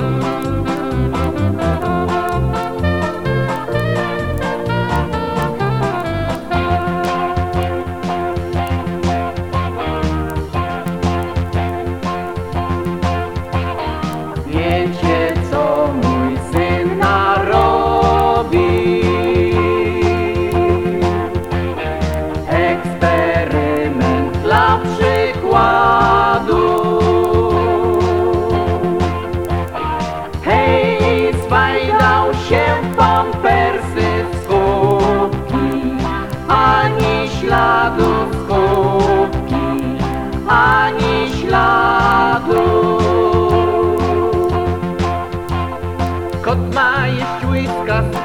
Bye.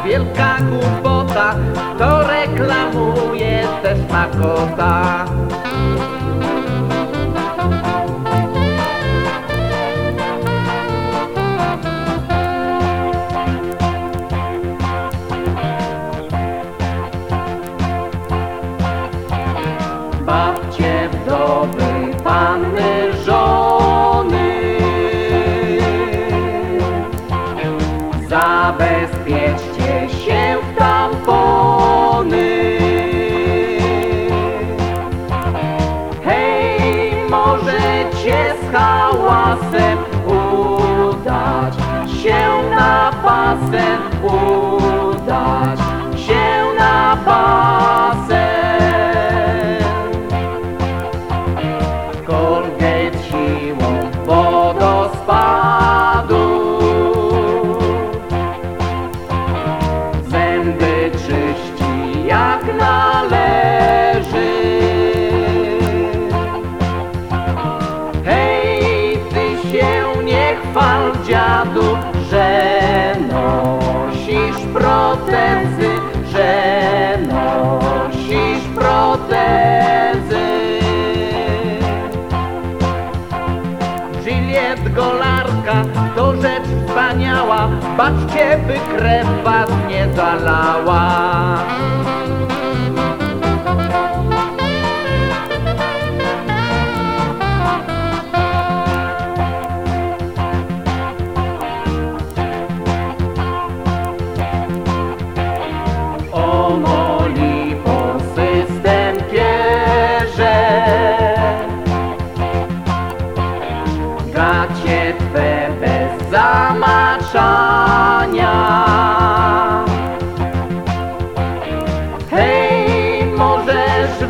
Wielka głupota To reklamuje też ma możecie z hałasem udać się na basen Udać się na basen Colgate siłą wodospadu Zęby czyści Juliet Golarka to rzecz wspaniała. Baczcie, by krew was nie zalała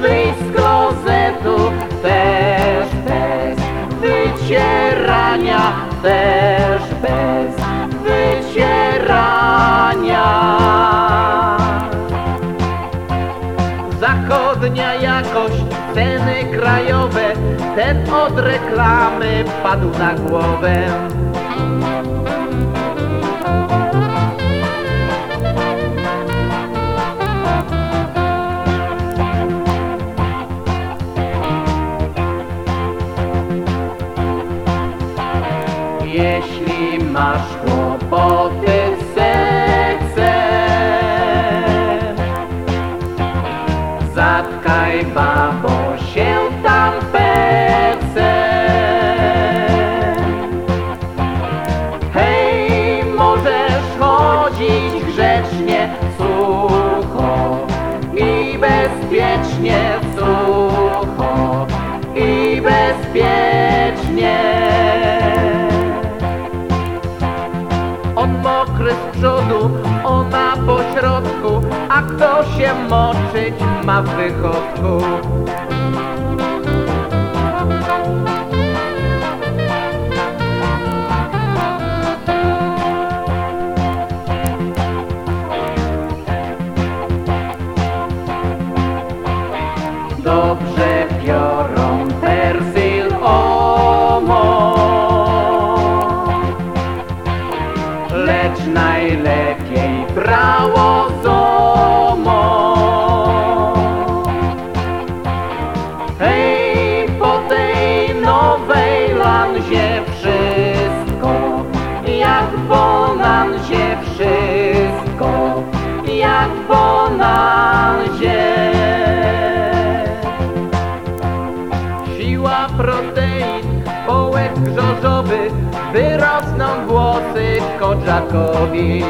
wyjść z klozetu Też bez wycierania. Też bez wycierania. Zachodnia jakość, ceny krajowe. Ten od reklamy padł na głowę masz kłopoty z seksem Zatkaj babo się tam peksem mokry z przodu, ona po środku A kto się moczyć ma w wychodku? banalzie. Siła protein, połek grzożowy, wyrosną włosy koczakowi.